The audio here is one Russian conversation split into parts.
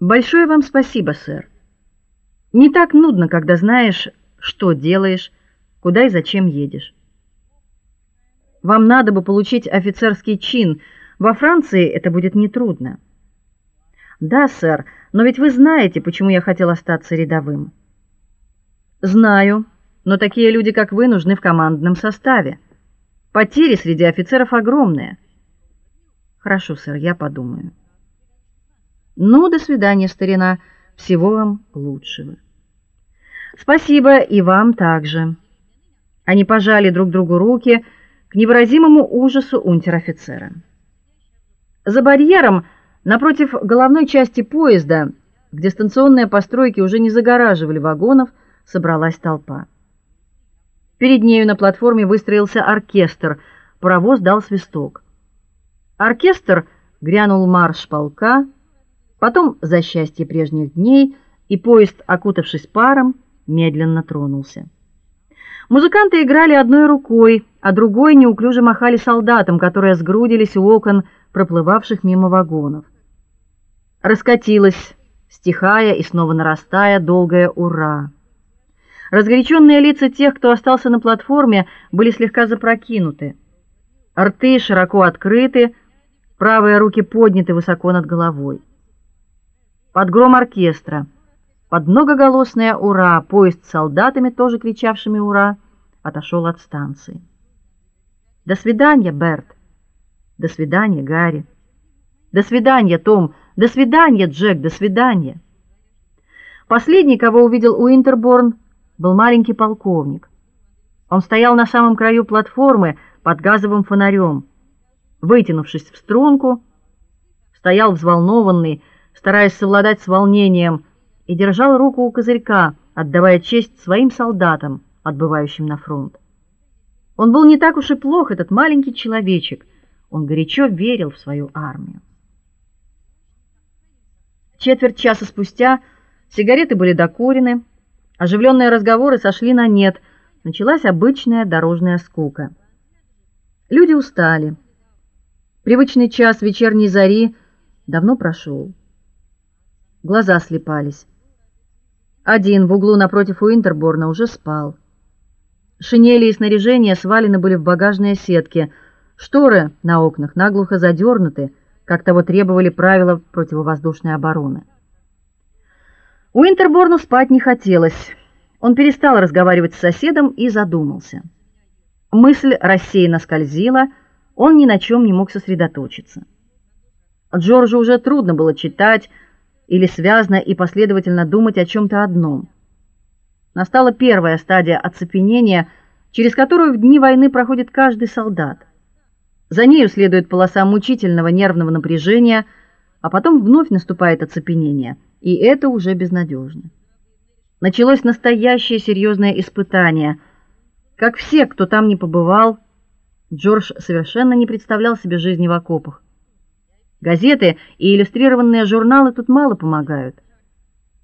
Большое вам спасибо, сэр. Не так нудно, когда знаешь, что делаешь, куда и зачем едешь. Вам надо бы получить офицерский чин. Во Франции это будет не трудно. Да, сэр, но ведь вы знаете, почему я хотел остаться рядовым. Знаю, но такие люди, как вы, нужны в командном составе. Потери среди офицеров огромные. Хорошо, сэр, я подумаю. Ну, до свидания, старина. Всего вам лучшего. Спасибо и вам также. Они пожали друг другу руки к невыразимому ужасу унтер-офицера. За барьером напротив головной части поезда, где станционные постройки уже не загораживали вагонов, собралась толпа. Перед нею на платформе выстроился оркестр. Паровоз дал свисток. Оркестр грянул марш полка, потом за счастье прежних дней, и поезд, окутавшись паром, медленно тронулся. Музыканты играли одной рукой, а другой неуклюже махали солдатам, которые сгрудились у окон проплывавших мимо вагонов. Раскатилось, стихая и снова нарастая, долгое ура. Разгоряченные лица тех, кто остался на платформе, были слегка запрокинуты. Рты широко открыты, правые руки подняты высоко над головой. Под гром оркестра под многоголосное ура поезд с солдатами, тоже кричавшими ура, отошел от станции. До свидания, Берт. До свидания, Гарри. До свидания, Том. До свидания, Джек. До свидания. Последний, кого увидел Уинтерборн, был маленький полковник. Он стоял на самом краю платформы под газовым фонарем, вытянувшись в струнку, стоял взволнованный, стараясь совладать с волнением и держал руку у козырька, отдавая честь своим солдатам, отбывающим на фронт. Он был не так уж и плох, этот маленький человечек. Он горячо верил в свою армию. Четверть часа спустя сигареты были докурены, оживленные разговоры сошли на нет. Началась обычная дорожная скука. Люди устали. Привычный час вечерней зари давно прошел. Глаза слепались. Один в углу напротив Уинтерборна уже спал. Шинели и снаряжение свалены были в багажные сетки. Шторы на окнах наглухо задернуты, как того требовали правила противовоздушной обороны. Уинтерборну спать не хотелось. Он перестал разговаривать с соседом и задумался. Мысль рассеянно скользила, он ни на чем не мог сосредоточиться. Джорджу уже трудно было читать, или связно и последовательно думать о чем то одном. Настала первая стадия оцепенения, через которую в дни войны проходит каждый солдат. За нею следует полоса мучительного нервного напряжения, а потом вновь наступает оцепенение, и это уже безнадежно. Началось настоящее серьезное испытание. Как все, кто там не побывал, Джордж совершенно не представлял себе жизни в окопах. Газеты и иллюстрированные журналы тут мало помогают.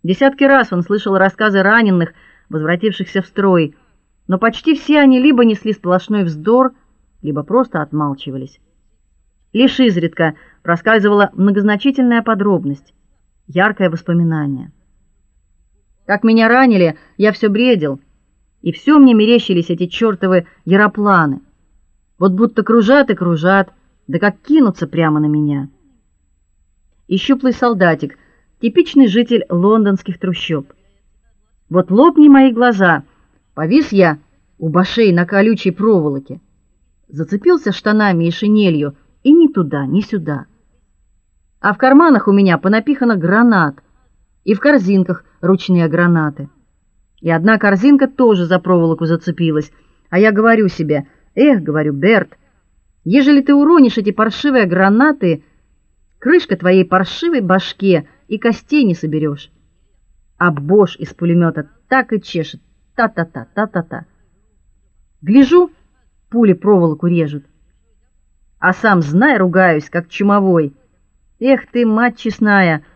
Десятки раз он слышал рассказы раненых, возвратившихся в строй, но почти все они либо несли сплошной вздор, либо просто отмалчивались. Лишь изредка проскальзывала многозначительная подробность, яркое воспоминание. Как меня ранили, я все бредил, и все мне мерещились эти чертовы яропланы. Вот будто кружат и кружат, да как кинутся прямо на меня и щуплый солдатик, типичный житель лондонских трущоб. Вот лопни мои глаза, повис я у башей на колючей проволоке, зацепился штанами и шинелью, и ни туда, ни сюда. А в карманах у меня понапихано гранат, и в корзинках ручные гранаты. И одна корзинка тоже за проволоку зацепилась, а я говорю себе: "Эх, говорю, Берт, ежели ты уронишь эти паршивые гранаты, крышка твоей паршивой башке и костей не соберешь. А Бош из пулемета так и чешет. Та-та-та, та-та-та. Гляжу, пули проволоку режут. А сам, знай, ругаюсь, как чумовой. Эх ты, мать честная,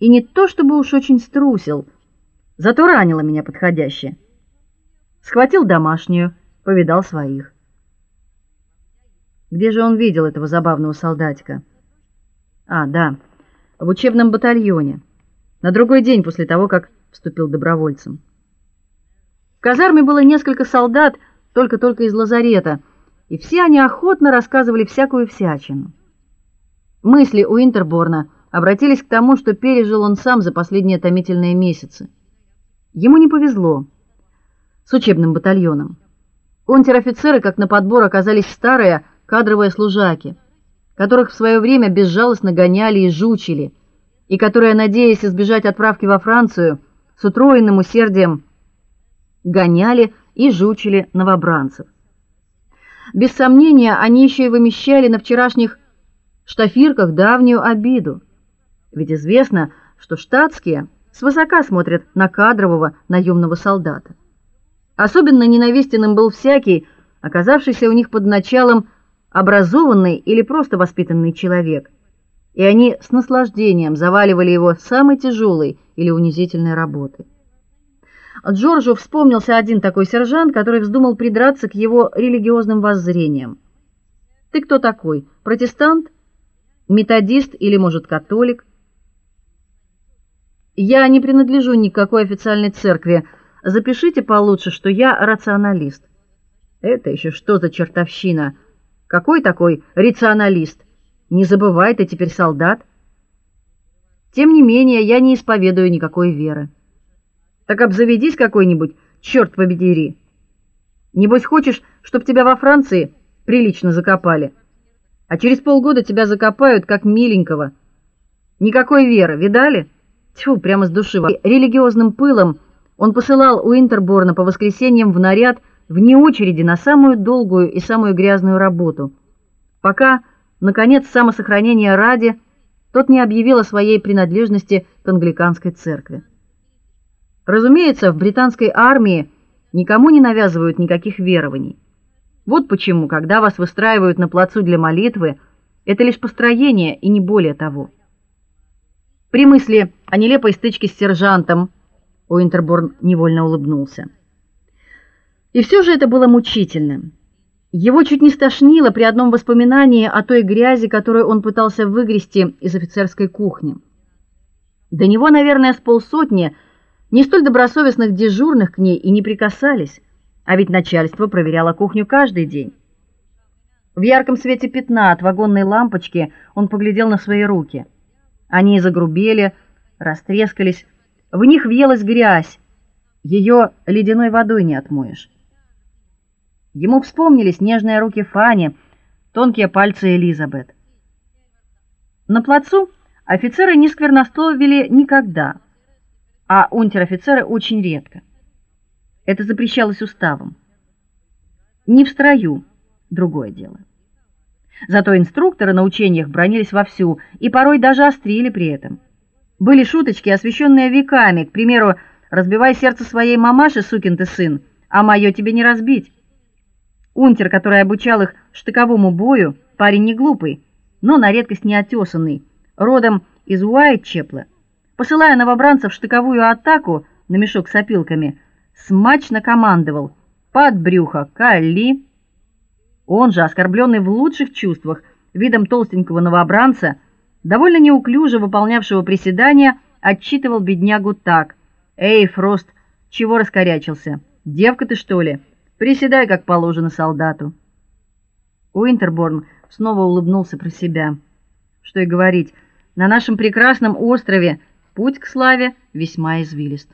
и не то чтобы уж очень струсил, зато ранило меня подходяще. Схватил домашнюю, повидал своих. Где же он видел этого забавного солдатика? А, да, в учебном батальоне. на другой день после того, как вступил добровольцем. В казарме было несколько солдат, только-только из лазарета, и все они охотно рассказывали всякую всячину. Мысли у Интерборна обратились к тому, что пережил он сам за последние томительные месяцы. Ему не повезло с учебным батальоном. Унтер-офицеры, как на подбор, оказались старые кадровые служаки, которых в свое время безжалостно гоняли и жучили, и которые, надеясь избежать отправки во Францию, с утроенным усердием гоняли и жучили новобранцев. Без сомнения, они еще и вымещали на вчерашних штафирках давнюю обиду. Ведь известно, что штатские свысока смотрят на кадрового наемного солдата. Особенно ненавистен им был всякий, оказавшийся у них под началом образованный или просто воспитанный человек. И они с наслаждением заваливали его самой тяжелой или унизительной работой. Джорджу вспомнился один такой сержант, который вздумал придраться к его религиозным воззрениям. Ты кто такой? Протестант? Методист или, может, католик? Я не принадлежу ни к какой официальной церкви. Запишите получше, что я рационалист. Это еще что за чертовщина? Какой такой рационалист? Не забывай, ты теперь солдат. Тем не менее, я не исповедую никакой веры. Так обзаведись какой-нибудь, черт побери. Небось хочешь, чтоб тебя во Франции прилично закопали, а через полгода тебя закопают как миленького. Никакой веры, видали? Тьфу, прямо с души. Религиозным пылом он посылал у Интерборна по воскресеньям в наряд вне очереди на самую долгую и самую грязную работу, пока наконец самосохранение ради тот не объявил о своей принадлежности к англиканской церкви. Разумеется, в британской армии никому не навязывают никаких верований. Вот почему, когда вас выстраивают на плацу для молитвы, это лишь построение и не более того. При мысли о нелепой стычке с сержантом Уинтерборн невольно улыбнулся. И все же это было мучительно. Его чуть не стошнило при одном воспоминании о той грязи, которую он пытался выгрести из офицерской кухни. До него, наверное, с полсотни не столь добросовестных дежурных к ней и не прикасались, а ведь начальство проверяло кухню каждый день. В ярком свете пятна от вагонной лампочки он поглядел на свои руки. Они загрубели, растрескались, в них въелась грязь. Ее ледяной водой не отмоешь. Ему вспомнились нежные руки Фани, тонкие пальцы Элизабет. На плацу офицеры не сквернословили никогда, а унтер-офицеры очень редко. Это запрещалось уставом. Не в строю, другое дело. Зато инструкторы на учениях бронились вовсю и порой даже острили при этом. Были шуточки, освещенные веками, к примеру, разбивай сердце своей мамаши, сукин ты сын, а моё тебе не разбить. Унтер, который обучал их штыковому бою, парень не глупый, но на редкость неотесанный, родом из Уайтчепла. Посылая новобранцев в штыковую атаку на мешок с опилками, смачно командовал: "Под брюхо, кали!" Он же, оскорбленный в лучших чувствах видом толстенького новобранца, довольно неуклюже выполнявшего приседания, отчитывал беднягу так: "Эй, Фрост, чего раскорячился? Девка ты что ли? Приседай, как положено солдату". Уинтерборн снова улыбнулся про себя. Что и говорить, на нашем прекрасном острове путь к славе весьма извилист.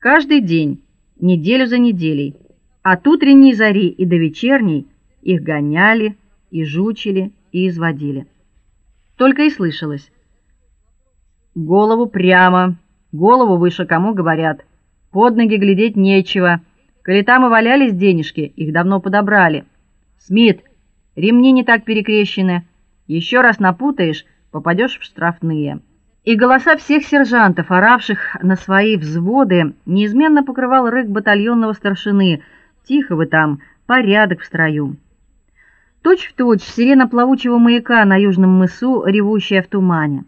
Каждый день, неделю за неделей, от утренней зари и до вечерней их гоняли и жучили и изводили. Только и слышалось: голову прямо, голову выше, кому говорят. Под ноги глядеть нечего. Коли там и валялись денежки, их давно подобрали. Смит, ремни не так перекрещены. Еще раз напутаешь, попадешь в штрафные. И голоса всех сержантов, оравших на свои взводы, неизменно покрывал рык батальонного старшины: "Тихо вы там, порядок в строю". Точь-в-точь сирена плавучего маяка на южном мысу, ревущая в тумане.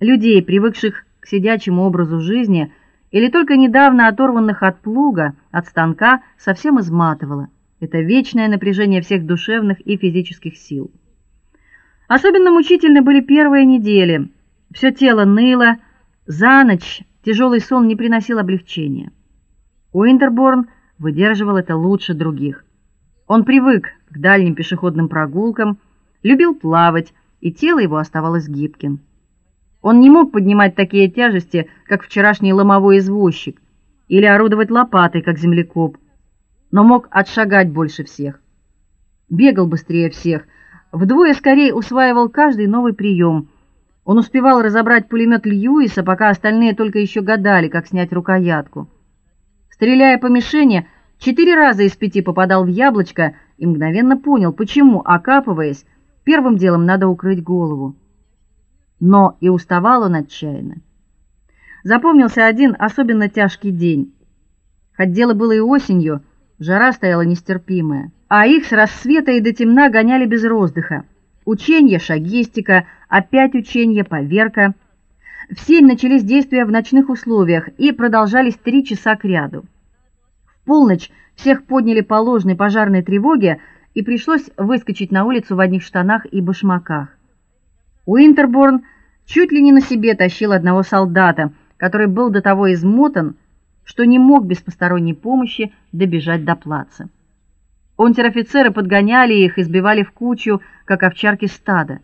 Людей, привыкших к сидячему образу жизни или только недавно оторванных от плуга, от станка, совсем изматывало. Это вечное напряжение всех душевных и физических сил. Особенно мучительны были первые недели. Все тело ныло, За ночь тяжелый сон не приносил облегчения. Уинтерборн выдерживал это лучше других. Он привык к дальним пешеходным прогулкам, любил плавать, и тело его оставалось гибким. Он не мог поднимать такие тяжести, как вчерашний ломовой извозчик, или орудовать лопатой, как землекоп, но мог отшагать больше всех. Бегал быстрее всех, вдвое скорее усваивал каждый новый прием. Он успевал разобрать пулемет Льюиса, пока остальные только еще гадали, как снять рукоятку. Стреляя по мишени, четыре раза из пяти попадал в яблочко и мгновенно понял, почему, окапываясь, первым делом надо укрыть голову. Но и уставал он отчаянно. Запомнился один особенно тяжкий день. Хоть дело было и осенью, жара стояла нестерпимая, а их с рассвета и до темна гоняли без роздыха. Учение шагистика, опять учение поверка. В семь начались действия в ночных условиях и продолжались три часа кряду. В полночь всех подняли по ложной пожарной тревоге, и пришлось выскочить на улицу в одних штанах и башмаках. Уинтерборн чуть ли не на себе тащил одного солдата, который был до того измотан, что не мог без посторонней помощи добежать до плаца. Унтер-офицеры подгоняли их и сбивали в кучу, как овчарки стада.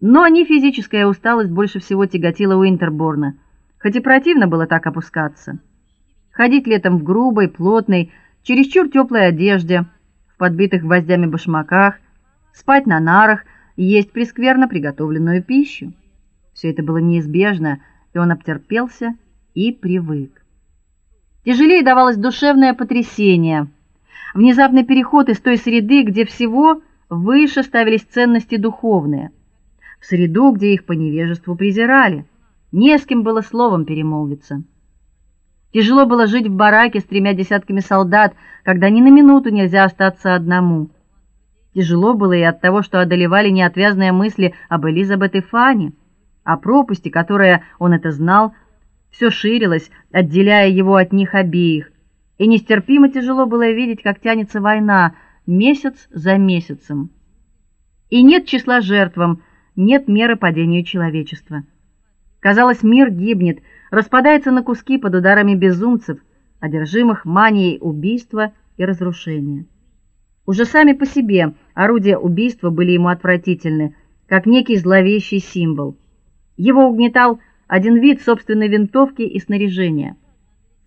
Но не физическая усталость больше всего тяготила Уинтерборна, хоть и противно было так опускаться. Ходить летом в грубой, плотной, чересчур теплой одежде, в подбитых гвоздями башмаках, спать на нарах есть прескверно приготовленную пищу. Все это было неизбежно, и он обтерпелся и привык. Тяжелее давалось душевное потрясение, внезапный переход из той среды, где всего выше ставились ценности духовные, в среду, где их по невежеству презирали. Не с кем было словом перемолвиться. Тяжело было жить в бараке с тремя десятками солдат, когда ни на минуту нельзя остаться одному. Тяжело было и от того, что одолевали неотвязные мысли об Элизабет и Фане, о пропасти, которая, он это знал, все ширилась, отделяя его от них обеих. И нестерпимо тяжело было видеть, как тянется война месяц за месяцем. И нет числа жертвам, нет меры падению человечества. Казалось, мир гибнет, распадается на куски под ударами безумцев, одержимых манией убийства и разрушения. Уже сами по себе орудия убийства были ему отвратительны, как некий зловещий символ. Его угнетал один вид собственной винтовки и снаряжения.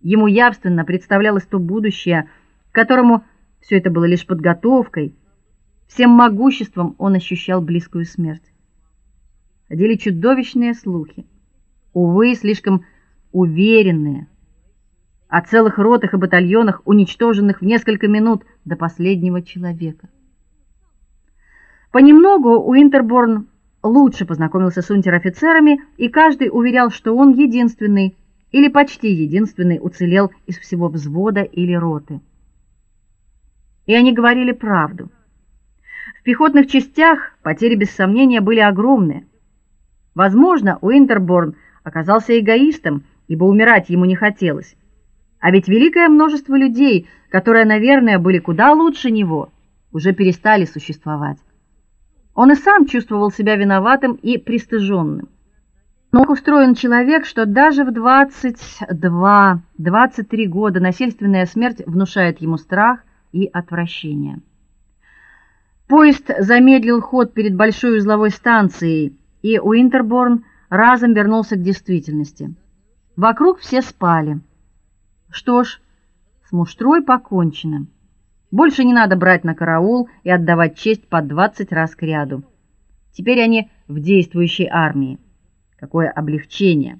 Ему явственно представлялось то будущее, к которому все это было лишь подготовкой. Всем могуществом он ощущал близкую смерть. Ходили чудовищные слухи увы, слишком уверенные, о целых ротах и батальонах, уничтоженных в несколько минут до последнего человека. Понемногу Уинтерборн лучше познакомился с унтер-офицерами, и каждый уверял, что он единственный или почти единственный уцелел из всего взвода или роты. И они говорили правду. В пехотных частях потери без сомнения были огромные. Возможно, Уинтерборн оказался эгоистом, ибо умирать ему не хотелось. А ведь великое множество людей, которые, наверное, были куда лучше него, уже перестали существовать. Он и сам чувствовал себя виноватым и пристыженным. Но устроен человек, что даже в 22-23 года насильственная смерть внушает ему страх и отвращение. Поезд замедлил ход перед большой узловой станцией, и Уинтерборн разом вернулся к действительности. Вокруг все спали. Что ж, с муштрой покончено. Больше не надо брать на караул и отдавать честь по двадцать раз к ряду. Теперь они в действующей армии. Какое облегчение.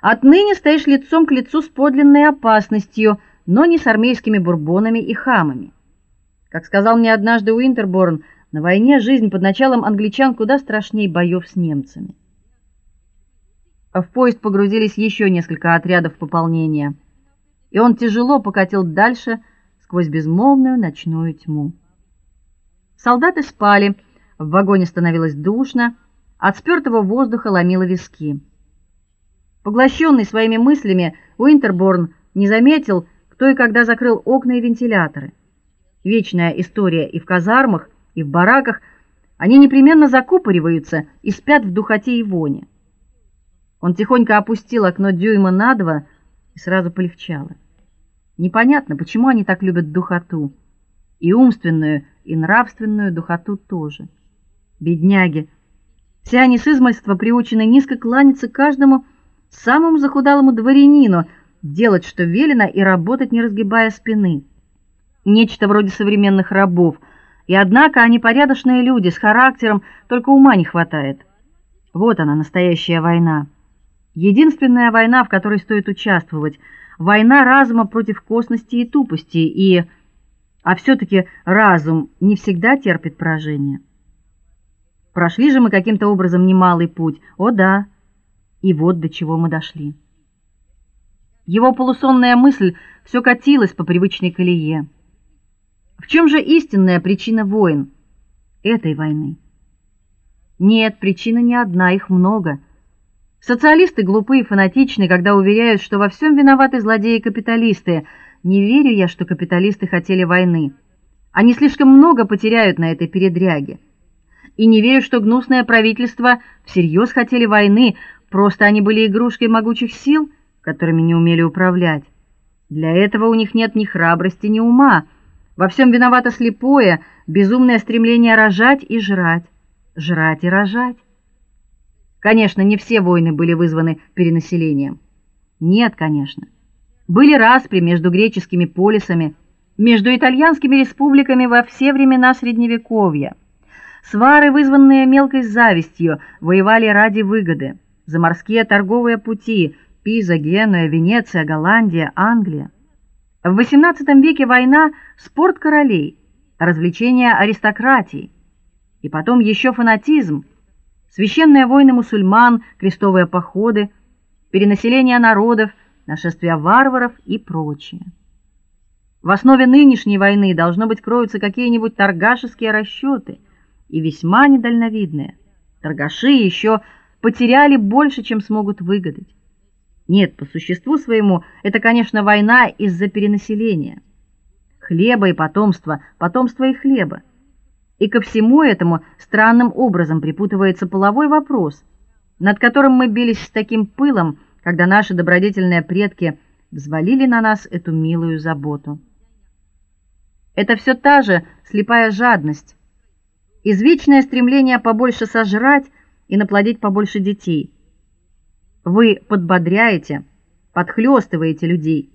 Отныне стоишь лицом к лицу с подлинной опасностью, но не с армейскими бурбонами и хамами. Как сказал мне однажды Уинтерборн, на войне жизнь под началом англичан куда страшнее боев с немцами. В поезд погрузились еще несколько отрядов пополнения, и он тяжело покатил дальше сквозь безмолвную ночную тьму. Солдаты спали, в вагоне становилось душно, от спёртого воздуха ломило виски. Поглощенный своими мыслями, Уинтерборн не заметил, кто и когда закрыл окна и вентиляторы. Вечная история и в казармах, и в бараках, они непременно закупориваются и спят в духоте и воне. Он тихонько опустил окно дюйма на два, и сразу полегчало. Непонятно, почему они так любят духоту, и умственную, и нравственную духоту тоже. Бедняги. Все они с измольства приучены низко кланяться каждому самому захудалому дворянину, делать, что велено, и работать, не разгибая спины. Нечто вроде современных рабов. И однако они порядочные люди, с характером, только ума не хватает. Вот она, настоящая война. Единственная война, в которой стоит участвовать. Война разума против косности и тупости, и а все таки разум не всегда терпит поражение. Прошли же мы каким-то образом немалый путь. О да. И вот до чего мы дошли. Его полусонная мысль все катилась по привычной колее. В чем же истинная причина войн этой войны? Нет, причина не одна, их много. Социалисты глупые и фанатичны, когда уверяют, что во всем виноваты злодеи-капиталисты. Не верю я, что капиталисты хотели войны. Они слишком много потеряют на этой передряге. И не верю, что гнусное правительство всерьез хотели войны, просто они были игрушкой могучих сил которыми не умели управлять. Для этого у них нет ни храбрости, ни ума. Во всем виновато слепое, безумное стремление рожать и жрать, жрать и рожать. Конечно, не все войны были вызваны перенаселением. Нет, конечно. Были распри между греческими полисами, между итальянскими республиками во все времена средневековья. Свары, вызванные мелкой завистью, воевали ради выгоды. За морские торговые пути, Пиза, Генуя, Венеция, Голландия, Англия. В XVIII веке война спорт королей, развлечение аристократии. И потом еще фанатизм, священные войны мусульман, крестовые походы, перенаселение народов, нашествия варваров и прочее. В основе нынешней войны должно быть кроются какие-нибудь торгашеские расчеты, и весьма недальновидные. Торгаши еще потеряли больше, чем смогут выгадать. Нет, по существу своему это, конечно, война из-за перенаселения. Хлеба и потомства, потомства и хлеба. И ко всему этому странным образом припутывается половой вопрос, над которым мы бились с таким пылом, когда наши добродетельные предки взвалили на нас эту милую заботу. Это все та же слепая жадность, извечное стремление побольше сожрать и наплодить побольше детей – вы подбодряете, подхлёстываете людей,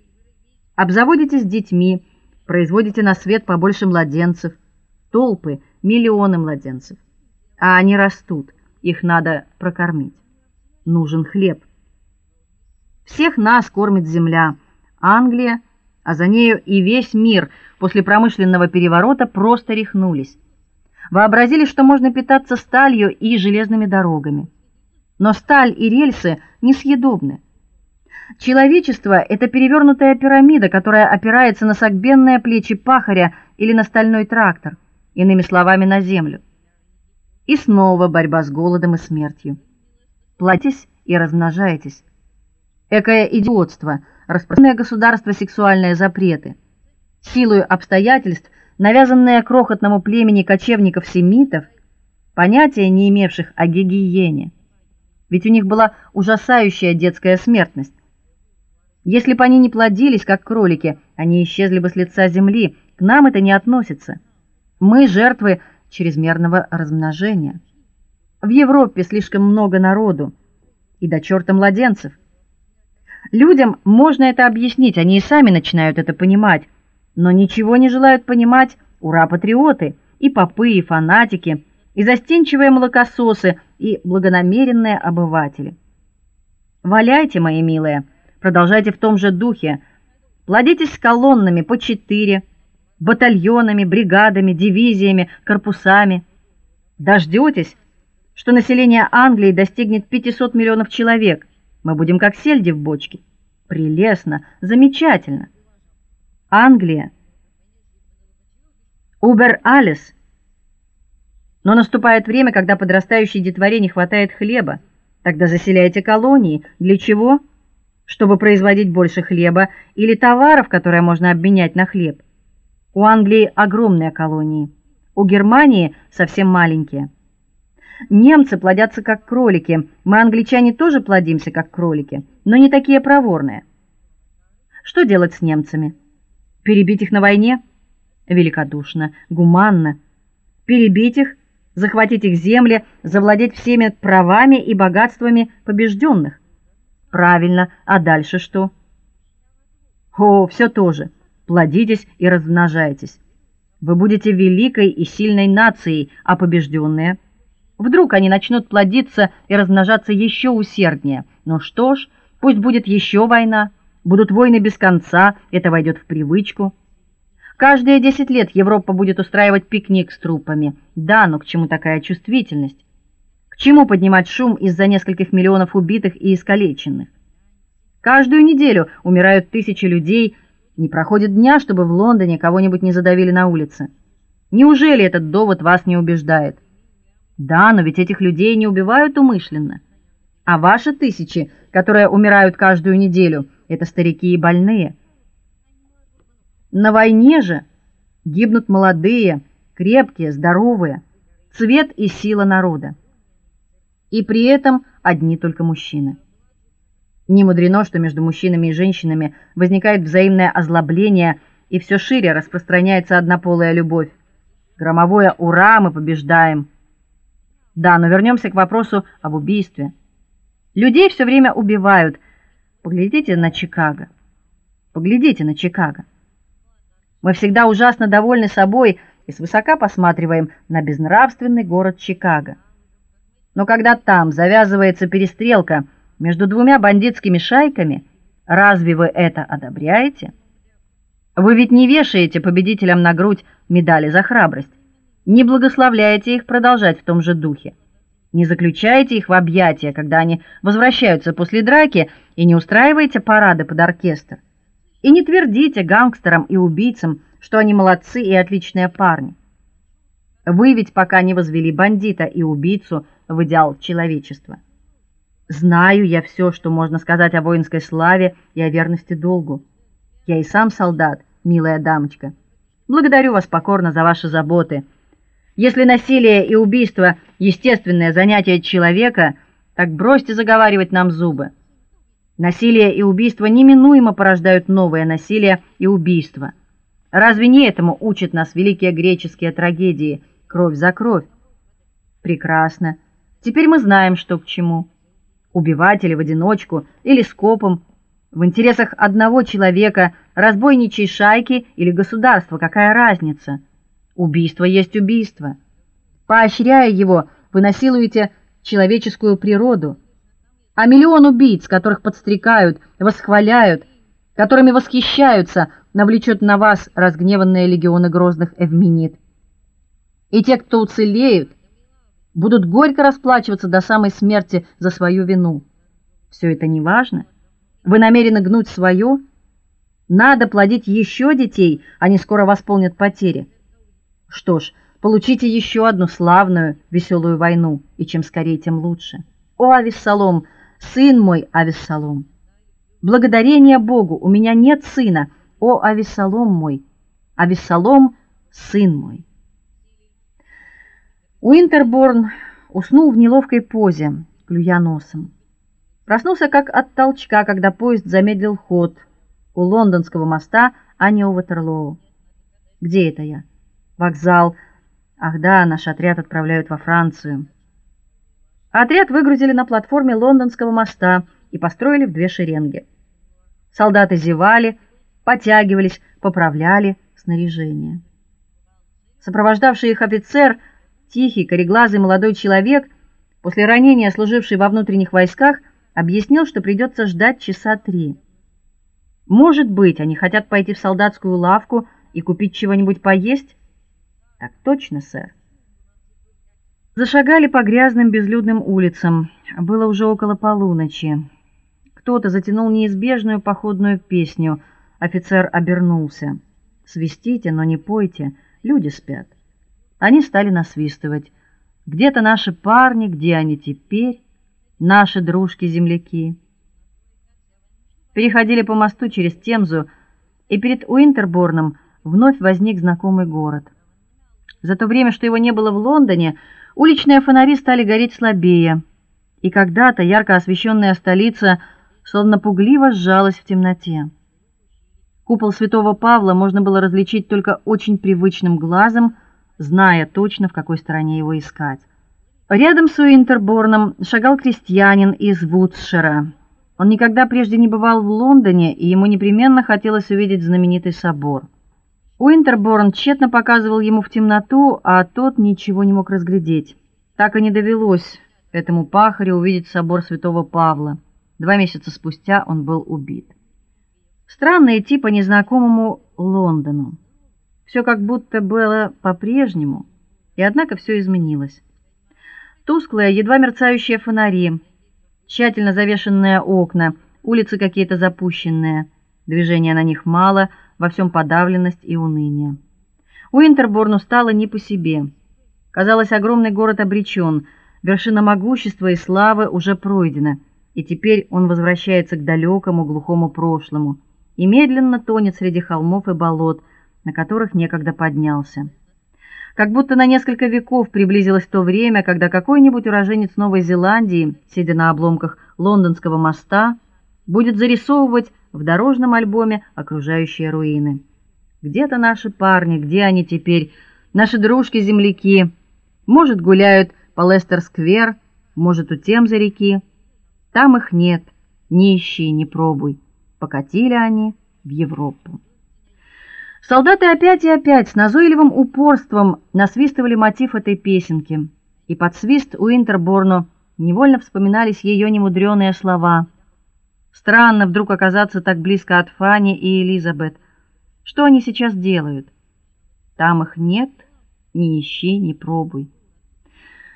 обзаводитесь детьми, производите на свет побольше младенцев, толпы, миллионы младенцев. А они растут, их надо прокормить. Нужен хлеб. Всех нас кормит земля. Англия, а за нею и весь мир после промышленного переворота просто рехнулись. Вообразили, что можно питаться сталью и железными дорогами. Но сталь и рельсы несъедобны. Человечество это перевернутая пирамида, которая опирается на согбенные плечи пахаря или на стальной трактор, иными словами, на землю. И снова борьба с голодом и смертью. Платись и размножайтесь. Экое идиотство, распространенное государство сексуальные запреты. Силою обстоятельств, навязанные крохотному племени кочевников-семитов, понятия не имевших о гигиене ведь у них была ужасающая детская смертность. Если бы они не плодились как кролики, они исчезли бы с лица земли. К нам это не относится. Мы жертвы чрезмерного размножения. В Европе слишком много народу и до черта младенцев. Людям можно это объяснить, они и сами начинают это понимать, но ничего не желают понимать ура-патриоты и попы, и фанатики, и застенчивые молокососы, и благонамеренные обыватели. Валяйте, мои милые, продолжайте в том же духе. Плодитесь колоннами по четыре, батальонами, бригадами, дивизиями, корпусами. Дождётесь, что население Англии достигнет 500 миллионов человек. Мы будем как сельди в бочке. Прелестно, замечательно. Англия. Убер Алис но наступает время, когда подрастающей детворе не хватает хлеба. Тогда заселяйте колонии. Для чего? Чтобы производить больше хлеба или товаров, которые можно обменять на хлеб. У Англии огромные колонии, у Германии совсем маленькие. Немцы плодятся как кролики. Мы англичане тоже плодимся как кролики, но не такие проворные. Что делать с немцами? Перебить их на войне? Великодушно, гуманно. Перебить их, захватить их земли, завладеть всеми правами и богатствами побежденных. Правильно. А дальше что? О, все то же. Плодитесь и размножайтесь. Вы будете великой и сильной нацией, а побежденные Вдруг они начнут плодиться и размножаться еще усерднее. Ну что ж, пусть будет еще война. Будут войны без конца, это войдет в привычку. Каждые десять лет Европа будет устраивать пикник с трупами. Да, но к чему такая чувствительность? К чему поднимать шум из-за нескольких миллионов убитых и искалеченных? Каждую неделю умирают тысячи людей, не проходит дня, чтобы в Лондоне кого-нибудь не задавили на улице. Неужели этот довод вас не убеждает? Да, но ведь этих людей не убивают умышленно. А ваши тысячи, которые умирают каждую неделю, это старики и больные. На войне же гибнут молодые, крепкие, здоровые, цвет и сила народа. И при этом одни только мужчины. Не мудрено, что между мужчинами и женщинами возникает взаимное озлобление, и все шире распространяется однополая любовь. Громовое ура, мы побеждаем. Да, но вернемся к вопросу об убийстве. Людей все время убивают. Поглядите на Чикаго. Поглядите на Чикаго. Мы всегда ужасно довольны собой и свысока посматриваем на безнравственный город Чикаго. Но когда там завязывается перестрелка между двумя бандитскими шайками, разве вы это одобряете? Вы ведь не вешаете победителям на грудь медали за храбрость не благословляете их продолжать в том же духе. Не заключаете их в объятия, когда они возвращаются после драки, и не устраиваете парады под оркестр. И не твердите гангстерам и убийцам, что они молодцы и отличные парни. Вы ведь пока не возвели бандита и убийцу в идеал человечества. Знаю я все, что можно сказать о воинской славе и о верности долгу. Я и сам солдат, милая дамочка. Благодарю вас покорно за ваши заботы. Если насилие и убийство естественное занятие человека, так бросьте заговаривать нам зубы. Насилие и убийство неминуемо порождают новое насилие и убийство. Разве не этому учат нас великие греческие трагедии кровь за кровь? Прекрасно. Теперь мы знаем, что к чему. Убивать или в одиночку, или скопом, в интересах одного человека, разбойничьей шайки или государства, какая разница? Убийство есть убийство. Поощряя его, вы насилуете человеческую природу. А миллион убийц, которых подстрекают, восхваляют, которыми восхищаются, навлечет на вас разгневанные легионы грозных эвменит. И те, кто уцелеют, будут горько расплачиваться до самой смерти за свою вину. Все это не важно. Вы намерены гнуть свое? Надо плодить еще детей, они скоро восполнят потери. Что ж, получите еще одну славную, веселую войну, и чем скорее, тем лучше. О, Авессалом, сын мой, Авессалом! Благодарение Богу, у меня нет сына. О, Авессалом мой, Авессалом, сын мой. Уинтерборн уснул в неловкой позе, клюя носом. Проснулся как от толчка, когда поезд замедлил ход у лондонского моста, а не у Ватерлоу. Где это я? Вокзал. Ах да, наш отряд отправляют во Францию. Отряд выгрузили на платформе лондонского моста и построили в две шеренги. Солдаты зевали, потягивались, поправляли снаряжение. Сопровождавший их офицер, тихий, кореглазый молодой человек, после ранения служивший во внутренних войсках, объяснил, что придется ждать часа три. Может быть, они хотят пойти в солдатскую лавку и купить чего-нибудь поесть? Так точно, сэр. Зашагали по грязным безлюдным улицам. Было уже около полуночи. Кто-то затянул неизбежную походную песню. Офицер обернулся. Свистите, но не пойте, люди спят. Они стали насвистывать. Где-то наши парни, где они теперь? Наши дружки-земляки. Переходили по мосту через Темзу, и перед Уинтерборном вновь возник знакомый город. За то время, что его не было в Лондоне, Уличные фонари стали гореть слабее, и когда-то ярко освещенная столица словно пугливо сжалась в темноте. Купол Святого Павла можно было различить только очень привычным глазом, зная точно, в какой стороне его искать. Рядом с Уинтерборном шагал крестьянин из Вудшира. Он никогда прежде не бывал в Лондоне, и ему непременно хотелось увидеть знаменитый собор. Уинтерборн тщетно показывал ему в темноту, а тот ничего не мог разглядеть. Так и не довелось этому пахарю увидеть собор Святого Павла. Два месяца спустя он был убит. Странно идти по незнакомому Лондону. Все как будто было по-прежнему, и однако все изменилось. Тусклые, едва мерцающие фонари, тщательно завешенные окна, улицы какие-то запущенные, движения на них мало, во всем подавленность и уныние. Уинтерборну стало не по себе. Казалось, огромный город обречен, вершина могущества и славы уже пройдена, и теперь он возвращается к далекому глухому прошлому и медленно тонет среди холмов и болот, на которых некогда поднялся. Как будто на несколько веков приблизилось то время, когда какой-нибудь уроженец Новой Зеландии, сидя на обломках лондонского моста, будет зарисовывать в дорожном альбоме окружающие руины. Где-то наши парни, где они теперь, наши дружки-земляки? Может, гуляют по Лестер-сквер, может, у Темзы реки. Там их нет, ни ищи, ни пробуй. Покатили они в Европу. Солдаты опять и опять с назойливым упорством насвистывали мотив этой песенки, и под свист Уинтерборну невольно вспоминались ее немудрёные слова. Странно вдруг оказаться так близко от Фани и Элизабет. Что они сейчас делают? Там их нет, ни ищи, ни пробуй.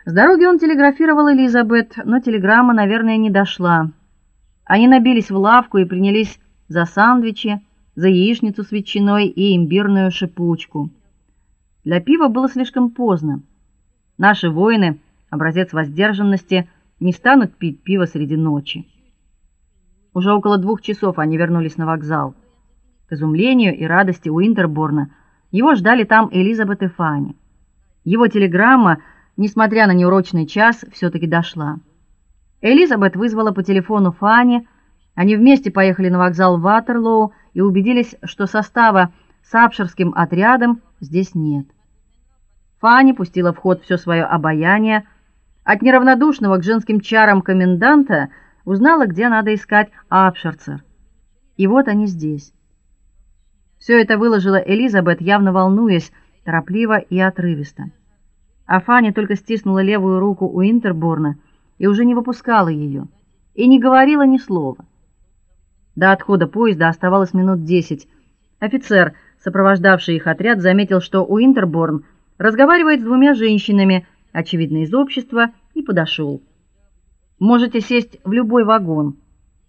С дороги он телеграфировал Элизабет, но телеграмма, наверное, не дошла. Они набились в лавку и принялись за сандвичи, за яичницу с ветчиной и имбирную шипучку. Для пива было слишком поздно. Наши воины, образец воздержанности, не станут пить пиво среди ночи. Уже около двух часов они вернулись на вокзал. К изумлению и радости Уинтерборна его ждали там Элизабет и Фанни. Его телеграмма, несмотря на неурочный час, все таки дошла. Элизабет вызвала по телефону Фанни. Они вместе поехали на вокзал Ватерлоу и убедились, что состава с Апшерским отрядом здесь нет. Фанни пустила в ход все свое обаяние, от неравнодушного к женским чарам коменданта узнала, где надо искать Апшерцер. И вот они здесь. Все это выложила Элизабет, явно волнуясь, торопливо и отрывисто. А Фанни только стиснула левую руку у Интерборна и уже не выпускала ее, и не говорила ни слова. До отхода поезда оставалось минут десять. Офицер, сопровождавший их отряд, заметил, что у Интерборн разговаривает с двумя женщинами, очевидно из общества, и подошел. Можете сесть в любой вагон.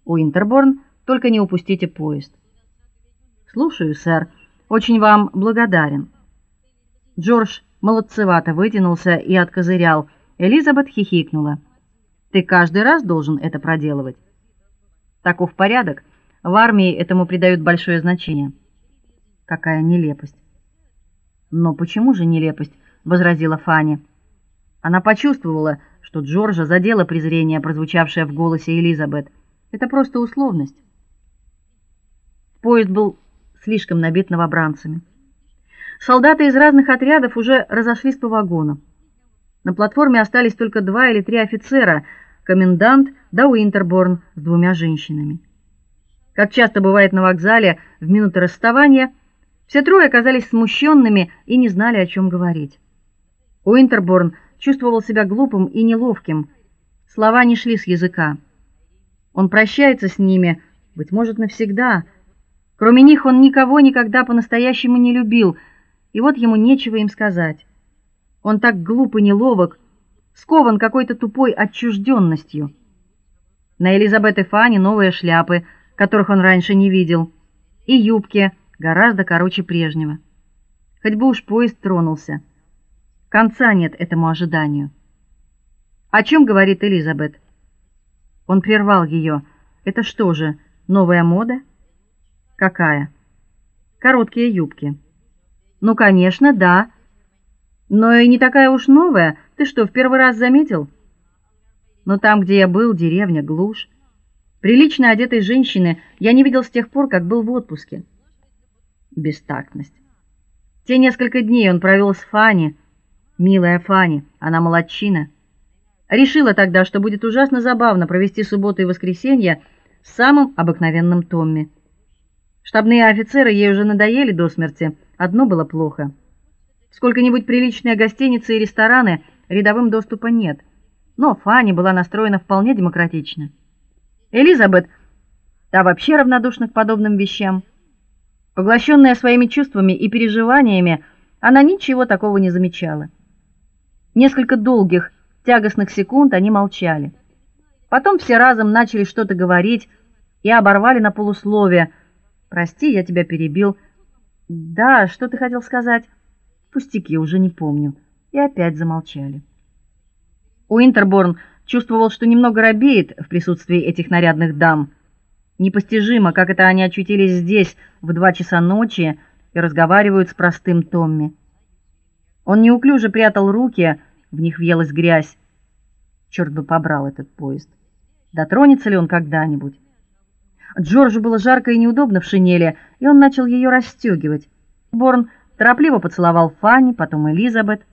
У Интерборн, только не упустите поезд. Слушаю, сэр. Очень вам благодарен. Джордж молодцевато вытянулся и откозырял. Элизабет хихикнула. Ты каждый раз должен это проделывать. Таков порядок. В армии этому придают большое значение. Какая нелепость. Но почему же нелепость, возразила Фанни. Она почувствовала, что Джорджа задело презрение, прозвучавшее в голосе Элизабет. Это просто условность. Поезд был слишком набит новобранцами. Солдаты из разных отрядов уже разошлись по вагонам. На платформе остались только два или три офицера, комендант да Уинтерборн с двумя женщинами. Как часто бывает на вокзале в минуты расставания, все трое оказались смущенными и не знали, о чем говорить. Уинтерборн чувствовал себя глупым и неловким. Слова не шли с языка. Он прощается с ними, быть может, навсегда. Кроме них он никого никогда по-настоящему не любил, и вот ему нечего им сказать. Он так глуп и неловок, скован какой-то тупой отчужденностью. На Элизабет и Фанни новые шляпы, которых он раньше не видел, и юбки гораздо короче прежнего. Хоть бы уж поезд тронулся. Конца нет этому ожиданию. О чем говорит Элизабет? Он прервал ее. Это что же, новая мода? Какая? Короткие юбки. Ну, конечно, да. Но и не такая уж новая, Ты что, в первый раз заметил? Но там, где я был, деревня, глушь. Прилично одетой женщины я не видел с тех пор, как был в отпуске. Бестактность. Те несколько дней он провел с Фани, милая Фани, она молодчина. Решила тогда, что будет ужасно забавно провести субботу и воскресенье с самым обыкновенным Томми. Штабные офицеры ей уже надоели до смерти. Одно было плохо. Сколько-нибудь приличные гостиницы и рестораны рядовым доступа нет. Но Фани была настроена вполне демократично. Элизабет, та вообще равнодушна к подобным вещам. Поглощенная своими чувствами и переживаниями, она ничего такого не замечала. Несколько долгих, тягостных секунд они молчали. Потом все разом начали что-то говорить и оборвали на полусловие. Прости, я тебя перебил. Да, что ты хотел сказать? Пустяки, уже не помню. И опять замолчали. Уинтерборн чувствовал, что немного робеет в присутствии этих нарядных дам. Непостижимо, как это они очутились здесь в два часа ночи и разговаривают с простым Томми. Он неуклюже прятал руки, в них въелась грязь. Черт бы побрал этот поезд. Дотронется ли он когда-нибудь? Джорджу было жарко и неудобно в шинели, и он начал ее расстегивать. Борн торопливо поцеловал Фанни, потом Элизабет.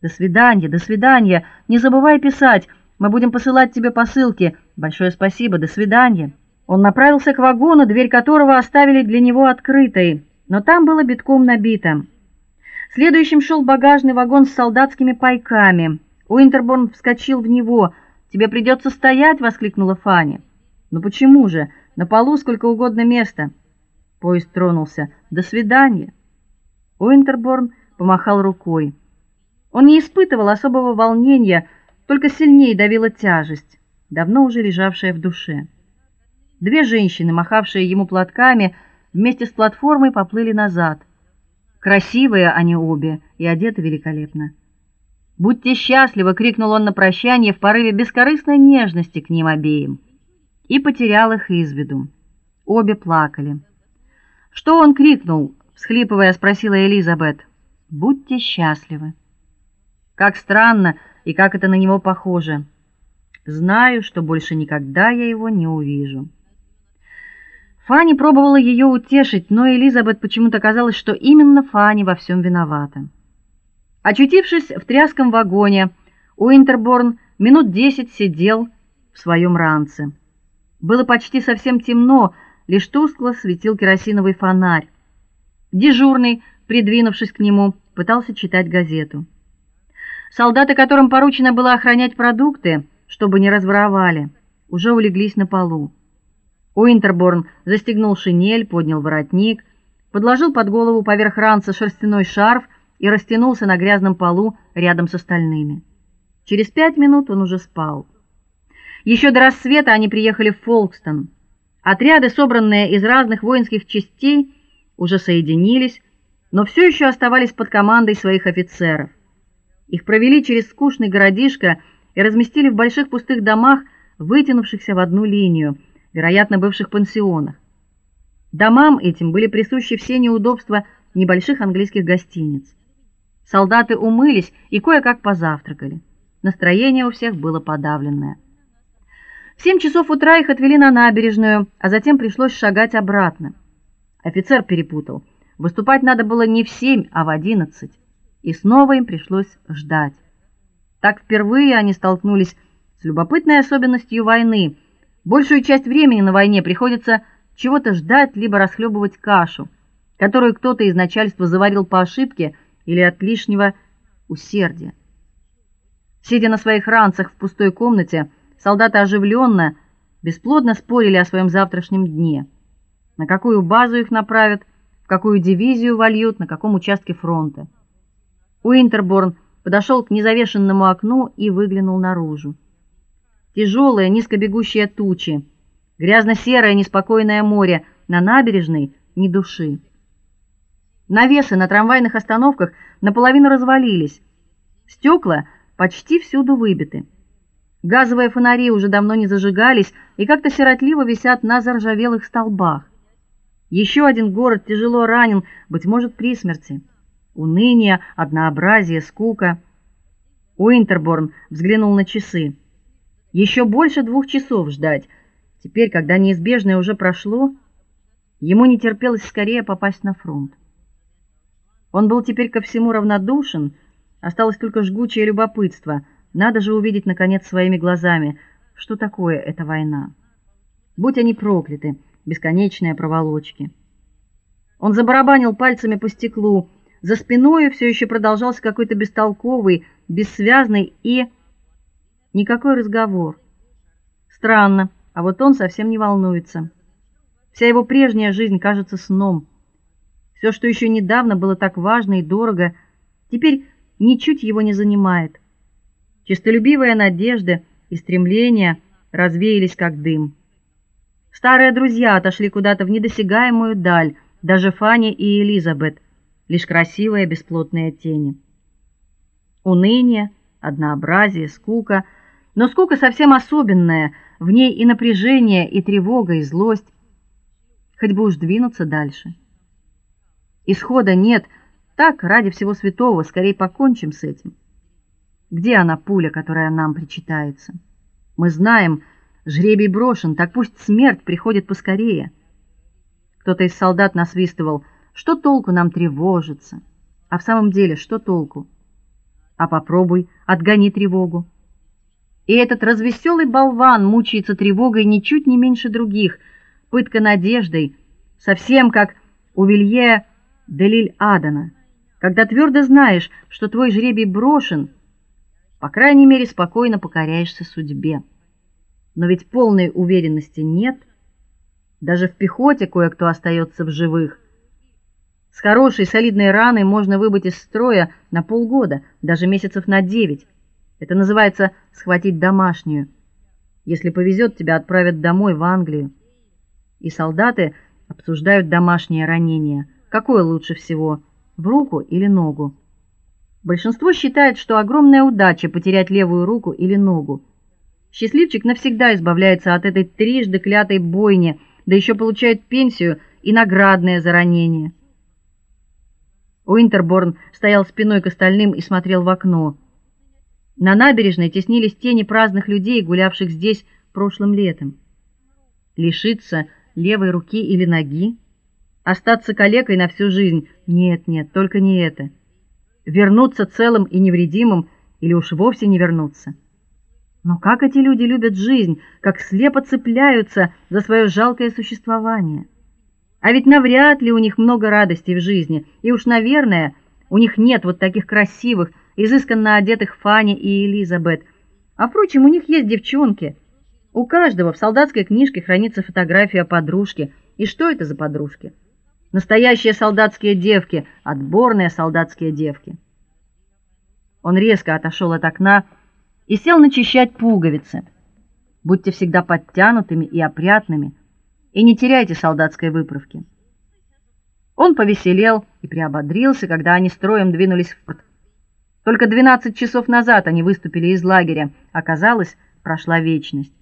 До свидания, до свидания. Не забывай писать. Мы будем посылать тебе посылки. Большое спасибо. До свидания. Он направился к вагону, дверь которого оставили для него открытой, но там было битком набито. Следующим шел багажный вагон с солдатскими пайками. Уинтерборн вскочил в него. "Тебе придется стоять", воскликнула Фанни. "Ну почему же? На полу сколько угодно места". Поезд тронулся. "До свидания". Уинтерборн помахал рукой. Он не испытывал особого волнения, только сильнее давила тяжесть, давно уже лежавшая в душе. Две женщины, махавшие ему платками, вместе с платформой поплыли назад. Красивые они обе и одеты великолепно. "Будьте счастливы", крикнул он на прощание в порыве бескорыстной нежности к ним обеим, и потерял их из виду. Обе плакали. Что он крикнул? всхлипывая, спросила Элизабет. "Будьте счастливы". Как странно и как это на него похоже. Знаю, что больше никогда я его не увижу. Фанни пробовала ее утешить, но Элизабет почему-то казалось, что именно Фанни во всем виновата. Очутившись в тряском вагоне, Уинтерборн минут десять сидел в своем ранце. Было почти совсем темно, лишь тускло светил керосиновый фонарь. Дежурный, придвинувшись к нему, пытался читать газету. Солдаты, которым поручено было охранять продукты, чтобы не разворовали, уже улеглись на полу. Уинтерборн застегнул шинель, поднял воротник, подложил под голову поверх ранца шерстяной шарф и растянулся на грязном полу рядом с остальными. Через пять минут он уже спал. Еще до рассвета они приехали в Фолкстон. Отряды, собранные из разных воинских частей, уже соединились, но все еще оставались под командой своих офицеров. Их провели через скучный городишко и разместили в больших пустых домах, вытянувшихся в одну линию – вероятно, бывших пансионах. Домам этим были присущи все неудобства небольших английских гостиниц. Солдаты умылись и кое-как позавтракали. Настроение у всех было подавленное. В семь часов утра их отвели на набережную, а затем пришлось шагать обратно. Офицер перепутал. Выступать надо было не в семь, а в одиннадцать, и снова им пришлось ждать. Так впервые они столкнулись с любопытной особенностью войны Большую часть времени на войне приходится чего-то ждать либо расхлебывать кашу, которую кто-то из начальства заварил по ошибке или от лишнего усердия. Сидя на своих ранцах в пустой комнате, солдаты оживленно, бесплодно спорили о своем завтрашнем дне. На какую базу их направят, в какую дивизию вольют, на каком участке фронта. Уинтерборн подошел к незавешенному окну и выглянул наружу тяжелые, низко бегущие тучи, грязно-серое неспокойное море, на набережной ни души. Навесы на трамвайных остановках наполовину развалились. Стекла почти всюду выбиты. Газовые фонари уже давно не зажигались и как-то сиротливо висят на заржавелых столбах. Еще один город тяжело ранен, быть может, при смерти. Уныние, однообразие, скука. Уинтерборн взглянул на часы. Еще больше двух часов ждать. Теперь, когда неизбежное уже прошло, ему не терпелось скорее попасть на фронт. Он был теперь ко всему равнодушен, осталось только жгучее любопытство. Надо же увидеть наконец своими глазами, что такое эта война. Будь они прокляты, бесконечные проволочки. Он забарабанил пальцами по стеклу. За спиной все еще продолжался какой-то бестолковый, бессвязный и никакой разговор. Странно, а вот он совсем не волнуется. Вся его прежняя жизнь кажется сном. Все, что еще недавно было так важно и дорого, теперь ничуть его не занимает. Чистолюбивые надежды и стремления развеялись как дым. Старые друзья отошли куда-то в недосягаемую даль, даже Фанни и Элизабет, лишь красивые бесплотные тени. Уныние, однообразие, скука, но скука совсем особенная, в ней и напряжение, и тревога, и злость. Хоть бы уж двинуться дальше. Исхода нет, так, ради всего святого, скорее покончим с этим. Где она пуля, которая нам причитается? Мы знаем, жребий брошен, так пусть смерть приходит поскорее. Кто-то из солдат насвистывал: "Что толку нам тревожиться?" А в самом деле, что толку? А попробуй отгони тревогу. И этот развеселый болван мучается тревогой ничуть не меньше других, пытка надеждой, совсем как у Вилье Делиль Адана. Когда твердо знаешь, что твой жребий брошен, по крайней мере, спокойно покоряешься судьбе. Но ведь полной уверенности нет. Даже в пехоте кое-кто остается в живых. С хорошей солидной раной можно выбыть из строя на полгода, даже месяцев на девять. Это называется схватить домашнюю. Если повезет, тебя отправят домой в Англию. И солдаты обсуждают домашнее ранение. Какое лучше всего, в руку или ногу? Большинство считает, что огромная удача потерять левую руку или ногу. Счастливчик навсегда избавляется от этой трижды клятой бойни, да еще получает пенсию и наградное за ранение. Уинтерборн стоял спиной к остальным и смотрел в окно. На набережной теснились тени праздных людей, гулявших здесь прошлым летом. Лишиться левой руки или ноги, остаться калекой на всю жизнь. Нет, нет, только не это. Вернуться целым и невредимым или уж вовсе не вернуться. Но как эти люди любят жизнь, как слепо цепляются за свое жалкое существование. А ведь навряд ли у них много радостей в жизни, и уж, наверное, у них нет вот таких красивых, изысканно одетых Фани и Элизабет. А впрочем, у них есть девчонки. У каждого в солдатской книжке хранится фотография подружки. И что это за подружки? Настоящие солдатские девки, отборные солдатские девки. Он резко отошел от окна и сел начищать пуговицы. Будьте всегда подтянутыми и опрятными и не теряйте солдатской выправки. Он повеселел и приободрился, когда они строем двинулись в порт. Только 12 часов назад они выступили из лагеря, оказалось, прошла вечность.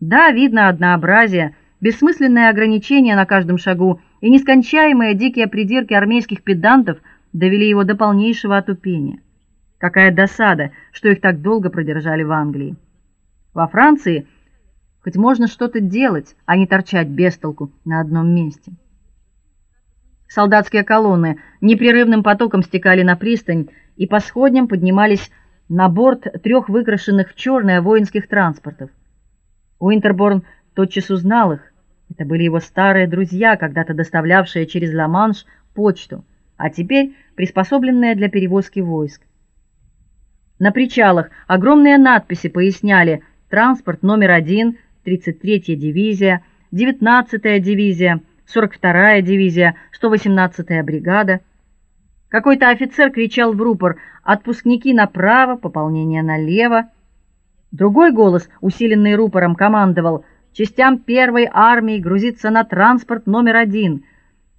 Да, видно однообразие, бессмысленные ограничения на каждом шагу и нескончаемые дикие придирки армейских педантов довели его до полнейшего отупения. Какая досада, что их так долго продержали в Англии. Во Франции Хоть можно что-то делать, а не торчать без толку на одном месте. Солдатские колонны непрерывным потоком стекали на пристань и по сходням поднимались на борт трех выкрашенных в черное воинских транспортов. Уинтерборн тотчас узнал их. Это были его старые друзья, когда-то доставлявшие через Ла-Манш почту, а теперь приспособленные для перевозки войск. На причалах огромные надписи поясняли: транспорт номер один 33-я дивизия, 19-я дивизия, 42-я дивизия, 118-я бригада. Какой-то офицер кричал в рупор: "Отпускники направо, пополнение налево". Другой голос, усиленный рупором, командовал: "Частям первой армии грузиться на транспорт номер один,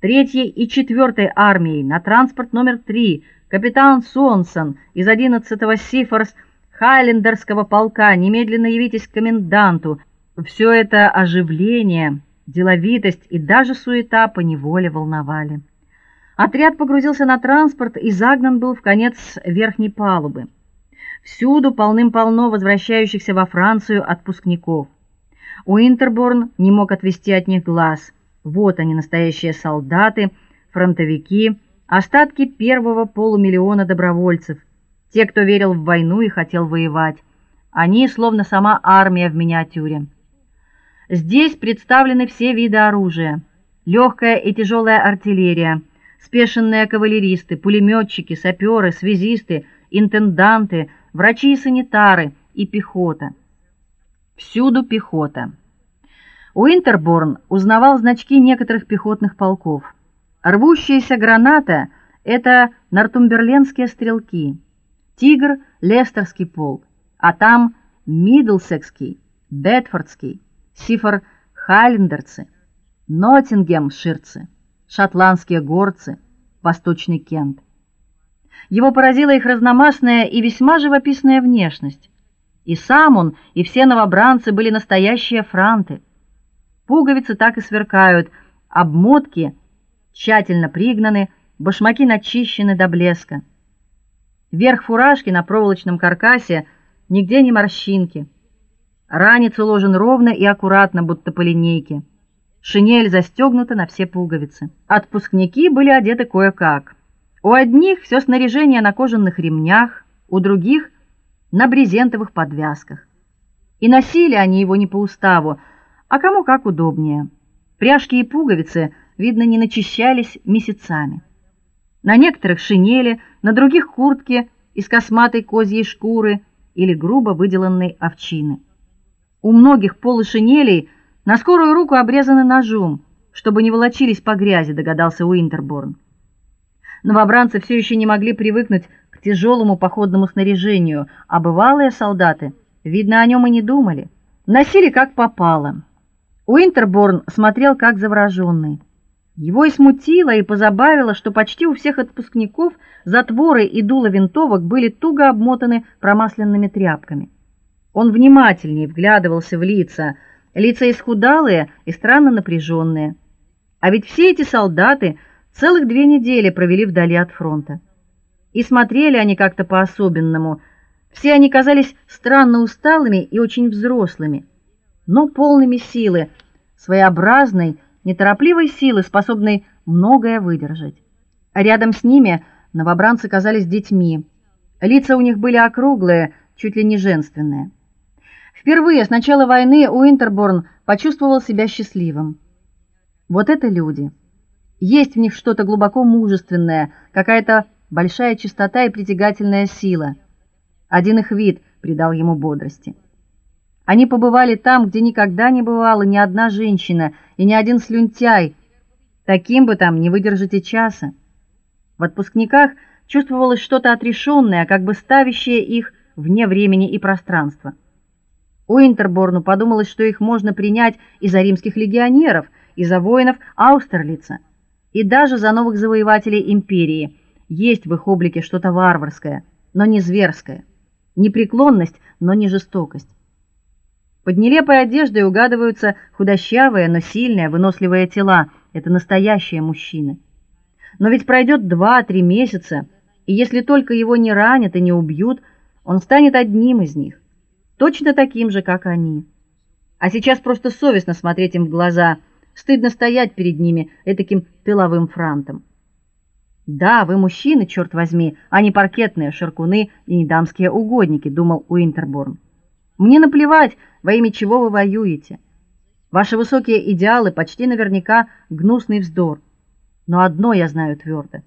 третьей и четвертой армии на транспорт номер три. Капитан Сонсон из 11-го Сифорс Хайлендерского полка, немедленно явитесь к коменданту". Все это оживление, деловитость и даже суета по неволе волновали. Отряд погрузился на транспорт и загнан был в конец верхней палубы. Всюду полным-полно возвращающихся во Францию отпускников. Уинтерборн не мог отвести от них глаз. Вот они, настоящие солдаты, фронтовики, остатки первого полумиллиона добровольцев, те, кто верил в войну и хотел воевать. Они словно сама армия в миниатюре. Здесь представлены все виды оружия: легкая и тяжелая артиллерия, спешенные кавалеристы, пулеметчики, саперы, связисты, интенданты, врачи и санитары и пехота. Всюду пехота. Уинтерборн узнавал значки некоторых пехотных полков. Рвущаяся граната это нортумберлендские стрелки. Тигр Лестерский полк, а там Мидлсекский, Бетфордский, Сифор Хайлендерцы, Ноттингемширцы, шотландские горцы, Восточный Кент. Его поразила их разномастная и весьма живописная внешность. И сам он, и все новобранцы были настоящие франты. Пуговицы так и сверкают, обмотки тщательно пригнаны, башмаки начищены до блеска. Верх фуражки на проволочном каркасе нигде не морщинки. Ранец уложен ровно и аккуратно, будто по линейке. Шинель застегнута на все пуговицы. Отпускники были одеты кое-как. У одних все снаряжение на кожаных ремнях, у других на брезентовых подвязках. И носили они его не по уставу, а кому как удобнее. Пряжки и пуговицы, видно, не начищались месяцами. На некоторых шинели, на других куртки из косматой козьей шкуры или грубо выделанной овчины. У многих полы шинелей на скорую руку обрезаны ножом, чтобы не волочились по грязи, догадался Уинтерборн. Новобранцы все еще не могли привыкнуть к тяжелому походному снаряжению, а бывалые солдаты, видно, о нем и не думали, носили как попало. Уинтерборн смотрел как завороженный. Его и смутило, и позабавило, что почти у всех отпускников затворы и дула винтовок были туго обмотаны промасленными тряпками. Он внимательнее вглядывался в лица, лица исхудалые и странно напряженные. А ведь все эти солдаты целых две недели провели вдали от фронта. И смотрели они как-то по-особенному. Все они казались странно усталыми и очень взрослыми, но полными силы, своеобразной, неторопливой силы, способной многое выдержать. А рядом с ними новобранцы казались детьми. Лица у них были округлые, чуть ли не женственные. Впервые с начала войны Уинтерборн почувствовал себя счастливым. Вот это люди. Есть в них что-то глубоко мужественное, какая-то большая чистота и притягательная сила. Один их вид придал ему бодрости. Они побывали там, где никогда не бывала ни одна женщина и ни один слюнтяй. Таким бы там не выдержите часа. В отпускниках чувствовалось что-то отрешенное, как бы ставящее их вне времени и пространства. Уинтерборну подумалось, что их можно принять и за римских легионеров, и за воинов Аустерлица, и даже за новых завоевателей империи. Есть в их облике что-то варварское, но не зверское, непреклонность, но не жестокость. Под нелепой одеждой угадываются худощавые, но сильные, выносливые тела. Это настоящие мужчины. Но ведь пройдет два-три месяца, и если только его не ранят и не убьют, он станет одним из них точно таким же, как они. А сейчас просто совестно смотреть им в глаза, стыдно стоять перед ними этаким тыловым франтом. Да, вы мужчины, черт возьми, а не паркетные ширкуны и не дамские угодники, думал Уинтерборн. Мне наплевать, во имя чего вы воюете. Ваши высокие идеалы почти наверняка гнусный вздор. Но одно я знаю твердо.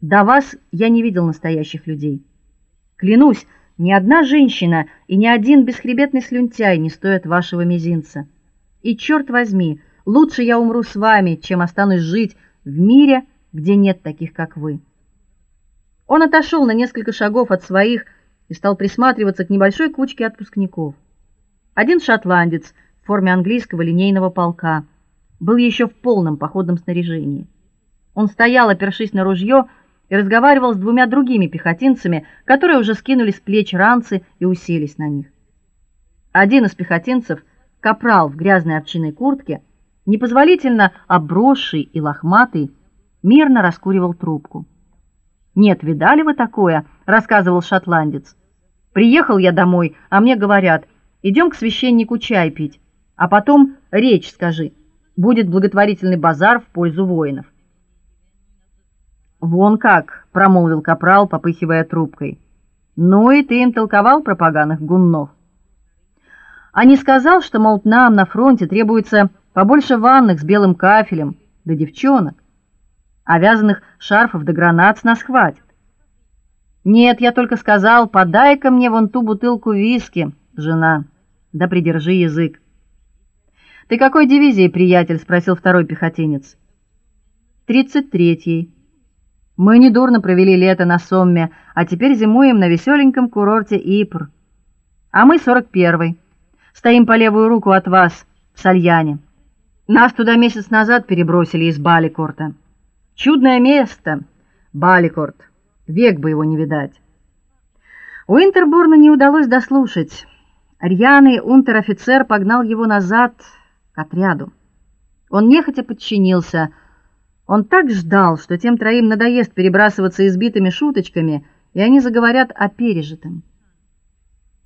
До вас я не видел настоящих людей. Клянусь, ни одна женщина и ни один бесхребетный слюнтяй не стоят вашего мизинца. И черт возьми, лучше я умру с вами, чем останусь жить в мире, где нет таких, как вы. Он отошел на несколько шагов от своих и стал присматриваться к небольшой кучке отпускников. Один шотландец в форме английского линейного полка был еще в полном походном снаряжении. Он стоял, опершись на ружье, и разговаривал с двумя другими пехотинцами, которые уже скинули с плеч ранцы и уселись на них. Один из пехотинцев, капрал в грязной овчинной куртке, непозволительно обросший и лохматый, мирно раскуривал трубку. Нет, видали вы такое, рассказывал шотландец. Приехал я домой, а мне говорят: идем к священнику чай пить, а потом речь скажи. Будет благотворительный базар в пользу воинов. Вон как, промолвил капрал, попыхивая трубкой. Ну и ты им толковал про поганых гуннов. А не сказал, что мол нам на фронте требуется побольше ванных с белым кафелем, да девчонок. А вязаных шарфов да гранат с нас хватит. Нет, я только сказал: "Подай-ка мне вон ту бутылку виски, жена". Да придержи язык. Ты какой дивизии, приятель, спросил второй пехотинец. Тридцать третьей. Мы недурно провели лето на Сомме, а теперь зимуем на веселеньком курорте Ипр. А мы сорок первый. Стоим по левую руку от вас, в Сальяне. Нас туда месяц назад перебросили из Баликорта. Чудное место, Баликорт. Век бы его не видать. У Интерборна не удалось дослушать. Рьяный унтер-офицер погнал его назад к отряду. Он нехотя подчинился. Он так ждал, что тем троим надоест перебрасываться избитыми шуточками, и они заговорят о пережитом.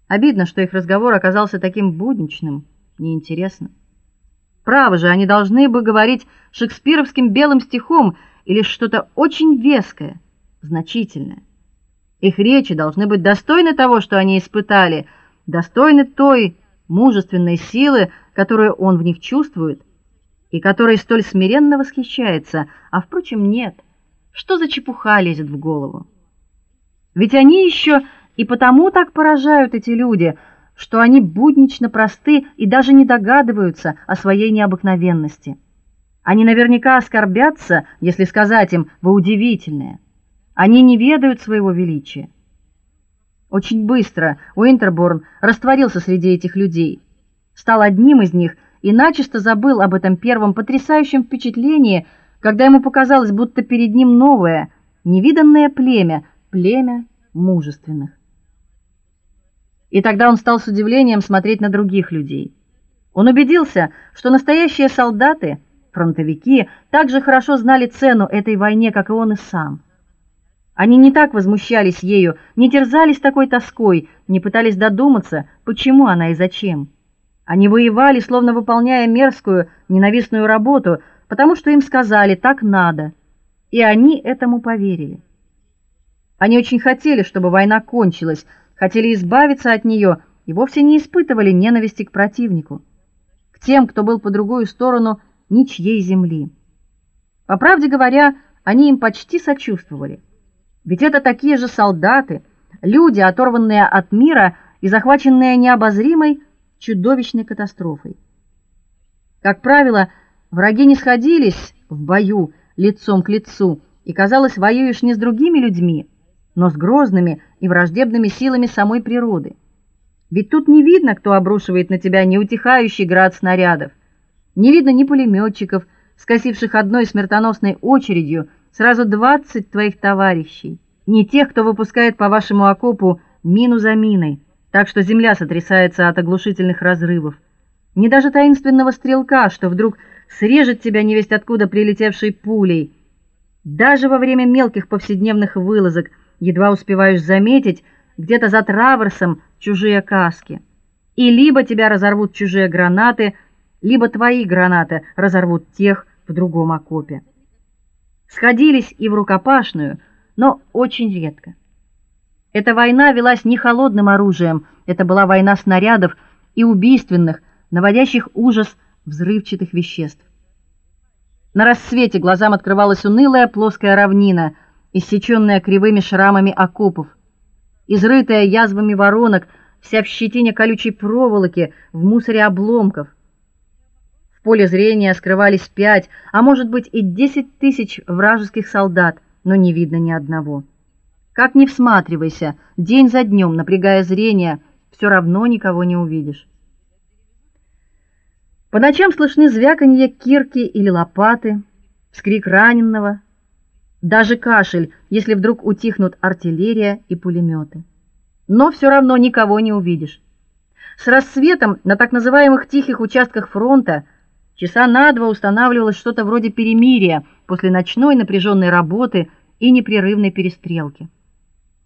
Обидно, что их разговор оказался таким будничным, неинтересным. Право же, они должны бы говорить шекспировским белым стихом или что-то очень веское, значительное. Их речи должны быть достойны того, что они испытали, достойны той мужественной силы, которую он в них чувствует и которой столь смиренно восхищается, а впрочем, нет. Что за чепуха лезет в голову? Ведь они еще и потому так поражают эти люди, что они буднично просты и даже не догадываются о своей необыкновенности. Они наверняка оскорбятся, если сказать им: "Вы удивительные". Они не ведают своего величия. Очень быстро Уинтерборн растворился среди этих людей, стал одним из них и начисто забыл об этом первом потрясающем впечатлении, когда ему показалось, будто перед ним новое, невиданное племя, племя мужественных. И тогда он стал с удивлением смотреть на других людей. Он убедился, что настоящие солдаты, фронтовики, так же хорошо знали цену этой войне, как и он и сам. Они не так возмущались ею, не терзались такой тоской, не пытались додуматься, почему она и зачем. Они воевали, словно выполняя мерзкую, ненавистную работу, потому что им сказали так надо, и они этому поверили. Они очень хотели, чтобы война кончилась, хотели избавиться от нее и вовсе не испытывали ненависти к противнику, к тем, кто был по другую сторону ничьей земли. По правде говоря, они им почти сочувствовали. Ведь это такие же солдаты, люди, оторванные от мира и захваченные необозримой чудовищной катастрофой. Как правило, враги не сходились в бою лицом к лицу, и казалось, воюешь не с другими людьми, но с грозными и враждебными силами самой природы. Ведь тут не видно, кто обрушивает на тебя неутихающий град снарядов. Не видно ни пулеметчиков, скосивших одной смертоносной очередью сразу двадцать твоих товарищей, ни тех, кто выпускает по вашему окопу мину за миной, так что земля сотрясается от оглушительных разрывов. Ни даже таинственного стрелка, что вдруг срежет тебя невесть откуда прилетевшей пулей. Даже во время мелких повседневных вылазок едва успеваешь заметить где-то за траверсом чужие каски. И либо тебя разорвут чужие гранаты, либо твои гранаты разорвут тех в другом окопе. Сходились и в рукопашную, но очень редко. Эта война велась не холодным оружием, это была война снарядов и убийственных, наводящих ужас взрывчатых веществ. На рассвете глазам открывалась унылая плоская равнина – иссечённая кривыми шрамами окопов, изрытая язвами воронок, вся в щетине колючей проволоки, в мусоре обломков. В поле зрения скрывались пять, а может быть и десять тысяч вражеских солдат, но не видно ни одного. Как ни всматривайся, день за днем, напрягая зрение, все равно никого не увидишь. По ночам слышны звяканье кирки или лопаты, вскрик раненого, даже кашель, если вдруг утихнут артиллерия и пулеметы. Но все равно никого не увидишь. С рассветом на так называемых тихих участках фронта часа на два устанавливалось что-то вроде перемирия после ночной напряженной работы и непрерывной перестрелки.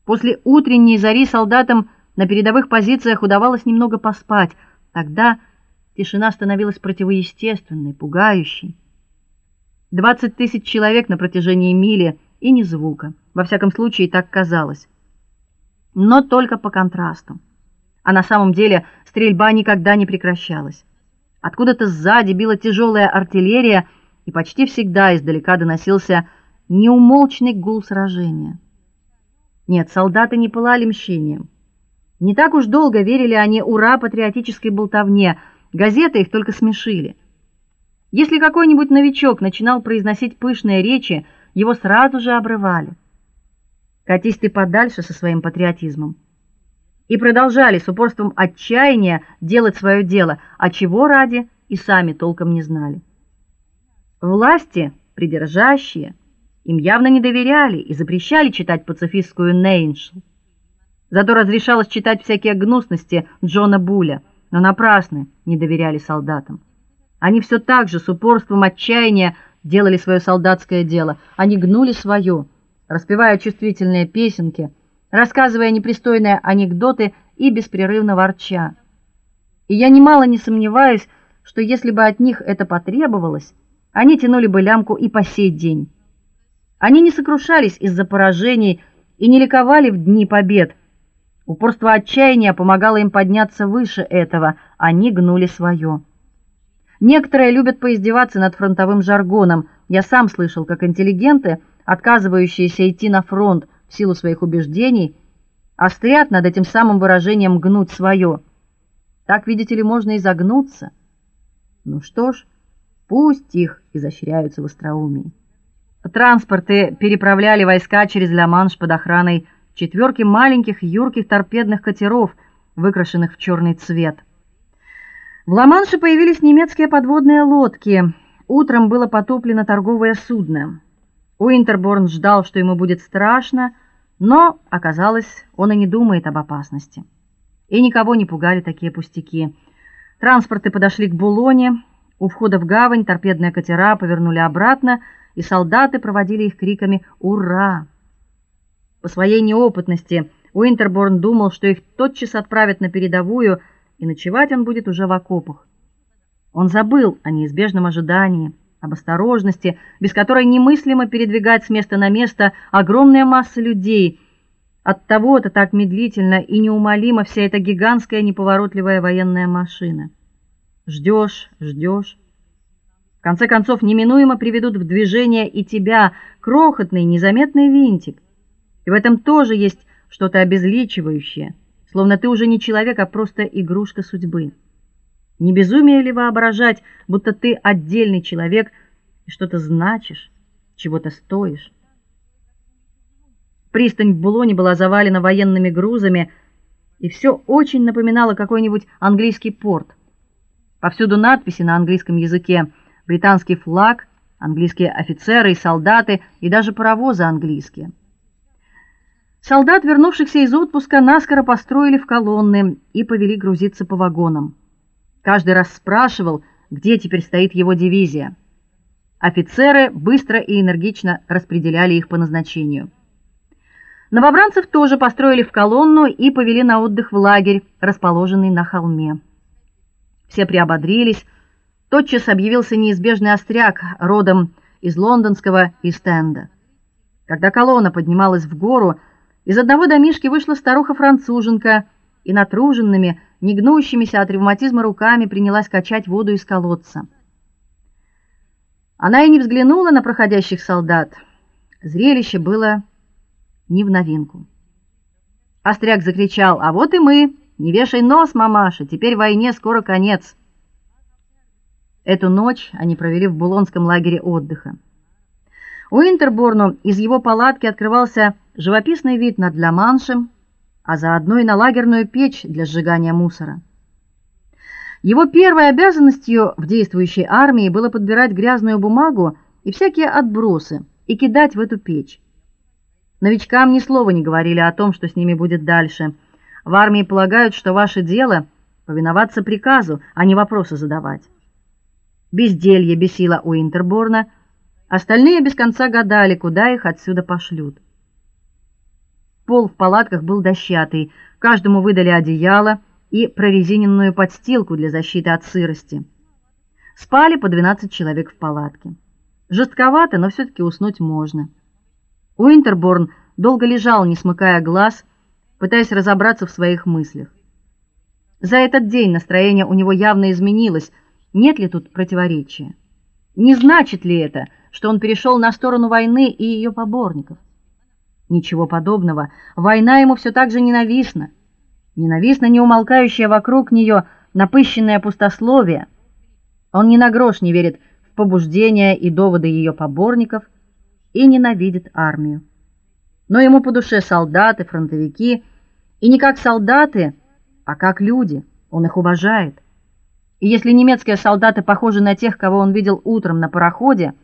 После утренней зари солдатам на передовых позициях удавалось немного поспать. Тогда тишина становилась противоестественной, пугающей. Двадцать тысяч человек на протяжении мили и ни звука. Во всяком случае, так казалось. Но только по контрасту. А на самом деле стрельба никогда не прекращалась. Откуда-то сзади била тяжелая артиллерия, и почти всегда издалека доносился неумолчный гул сражения. Нет, солдаты не пылали мщением. Не так уж долго верили они ура патриотической болтовне. Газеты их только смешили. Если какой-нибудь новичок начинал произносить пышные речи, его сразу же обрывали. Катись ты подальше со своим патриотизмом. И продолжали с упорством отчаяния делать свое дело, а чего ради и сами толком не знали. Власти, придержащие, им явно не доверяли и запрещали читать пацифистскую Нейншл. Зато разрешалось читать всякие гнусности Джона Буля, но напрасно не доверяли солдатам. Они все так же с упорством отчаяния делали свое солдатское дело. Они гнули свое, распевая чувствительные песенки, рассказывая непристойные анекдоты и беспрерывно ворча. И я немало не сомневаюсь, что если бы от них это потребовалось, они тянули бы лямку и по сей день. Они не сокрушались из-за поражений и не ликовали в дни побед. Упорство отчаяния помогало им подняться выше этого, они гнули свое. Некоторые любят поиздеваться над фронтовым жаргоном. Я сам слышал, как интеллигенты, отказывающиеся идти на фронт в силу своих убеждений, острят над этим самым выражением гнуть свое. Так, видите ли, можно изогнуться. Ну что ж, пусть их изощряются в остроумии. Транспорты переправляли войска через Ла-Манш под охраной четверки маленьких юрких торпедных катеров, выкрашенных в черный цвет. В Ла-Манше появились немецкие подводные лодки. Утром было потоплено торговое судно. Уинтерборн ждал, что ему будет страшно, но оказалось, он и не думает об опасности. И никого не пугали такие пустяки. Транспорты подошли к Булоне, у входа в гавань торпедные катера повернули обратно и солдаты проводили их криками «Ура!». По своей неопытности Уинтерборн думал, что их тотчас отправят на передовую, и ночевать он будет уже в окопах. Он забыл о неизбежном ожидании, об осторожности, без которой немыслимо передвигать с места на место огромные массы людей. От того-то так медлительно и неумолимо вся эта гигантская неповоротливая военная машина. Ждешь, ждешь конце концов неминуемо приведут в движение и тебя, крохотный, незаметный винтик. И в этом тоже есть что-то обезличивающее, словно ты уже не человек, а просто игрушка судьбы. Не безумие ли воображать, будто ты отдельный человек и что-то значишь, чего-то стоишь? Пристань в Булоне была завалена военными грузами, и все очень напоминало какой-нибудь английский порт. Повсюду надписи на английском языке британский флаг, английские офицеры и солдаты, и даже паровозы английские. Солдат, вернувшихся из отпуска, наскоро построили в колонны и повели грузиться по вагонам. Каждый раз спрашивал, где теперь стоит его дивизия. Офицеры быстро и энергично распределяли их по назначению. Новобранцев тоже построили в колонну и повели на отдых в лагерь, расположенный на холме. Все приободрились, тотчас объявился неизбежный остряк родом из лондонского Истенда. Когда колонна поднималась в гору, из одного домишки вышла старуха-француженка и натруженными, негнущимися от ревматизма руками принялась качать воду из колодца. Она и не взглянула на проходящих солдат. Зрелище было не в новинку. Остряк закричал: "А вот и мы! Не вешай нос, мамаша, теперь войне скоро конец". Эту ночь они провели в Булонском лагере отдыха. У Интерборну из его палатки открывался живописный вид над Ла-Маншем, а заодно и на лагерную печь для сжигания мусора. Его первой обязанностью в действующей армии было подбирать грязную бумагу и всякие отбросы и кидать в эту печь. Новичкам ни слова не говорили о том, что с ними будет дальше. В армии полагают, что ваше дело повиноваться приказу, а не вопросы задавать. Безделье бесило у Интерборна, Остальные без конца гадали, куда их отсюда пошлют. Пол в палатках был дощатый, каждому выдали одеяло и прорезиненную подстилку для защиты от сырости. Спали по 12 человек в палатке. Жестковато, но все таки уснуть можно. Уинтерборн долго лежал, не смыкая глаз, пытаясь разобраться в своих мыслях. За этот день настроение у него явно изменилось. Нет ли тут противоречия? Не значит ли это, что он перешел на сторону войны и ее поборников? Ничего подобного. Война ему все так же ненавистна. Ненавистна неумолкающая вокруг нее напыщенное пустословие. Он ни на грош не верит в побуждения и доводы ее поборников и ненавидит армию. Но ему по душе солдаты, фронтовики, и не как солдаты, а как люди. Он их уважает. И если немецкие солдаты похожи на тех, кого он видел утром на пароходе,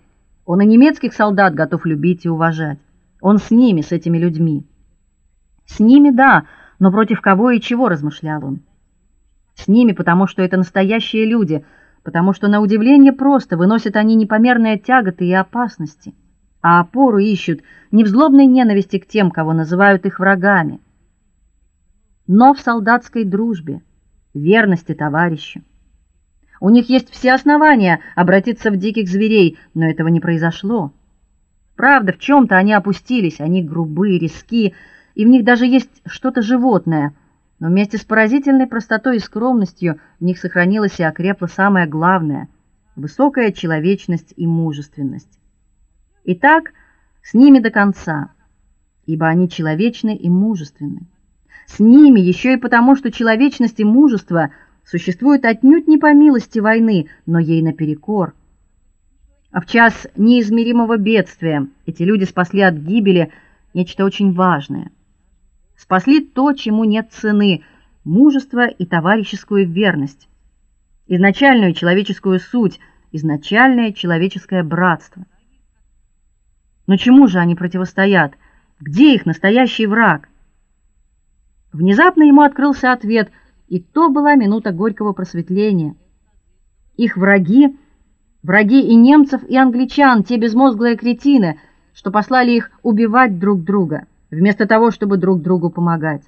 он и немецких солдат готов любить и уважать. Он с ними, с этими людьми. С ними, да, но против кого и чего, размышлял он. С ними, потому что это настоящие люди, потому что на удивление просто выносят они непомерные тяготы и опасности, а опору ищут не в злобной ненависти к тем, кого называют их врагами, но в солдатской дружбе, верности товарищу. У них есть все основания обратиться в диких зверей, но этого не произошло. Правда, в чем то они опустились, они грубые, резки, и в них даже есть что-то животное. Но вместе с поразительной простотой и скромностью в них сохранилось и окрепло самое главное высокая человечность и мужественность. Итак, с ними до конца, ибо они человечны и мужественны. С ними еще и потому, что человечность и мужество существуют отнюдь не по милости войны, но ей наперекор. А в час неизмеримого бедствия эти люди спасли от гибели нечто очень важное. Спасли то, чему нет цены мужество и товарищескую верность, изначальную человеческую суть, изначальное человеческое братство. Но чему же они противостоят? Где их настоящий враг? Внезапно ему открылся ответ, и то была минута горького просветления. Их враги Враги и немцев, и англичан, те безмозглые кретины, что послали их убивать друг друга, вместо того, чтобы друг другу помогать.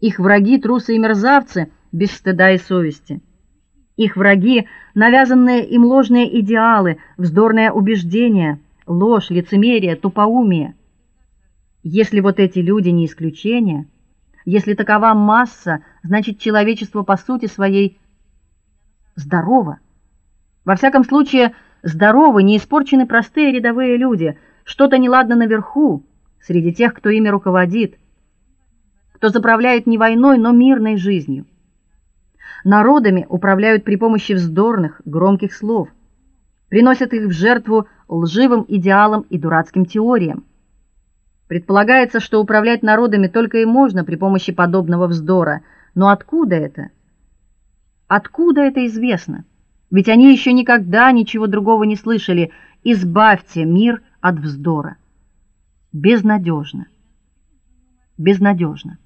Их враги трусы и мерзавцы без стыда и совести. Их враги навязанные им ложные идеалы, вздорные убеждения, ложь, лицемерие, тупоумие. Если вот эти люди не исключение, если такова масса, значит человечество по сути своей здорово. Во всяком случае, здоровы, не испорчены простые рядовые люди. Что-то неладно наверху, среди тех, кто ими руководит, кто заправляет не войной, но мирной жизнью. Народами управляют при помощи вздорных, громких слов, приносят их в жертву лживым идеалам и дурацким теориям. Предполагается, что управлять народами только и можно при помощи подобного вздора. Но откуда это? Откуда это известно? Ведь они еще никогда ничего другого не слышали. Избавьте мир от вздора. Безнадежно. Безнадежно.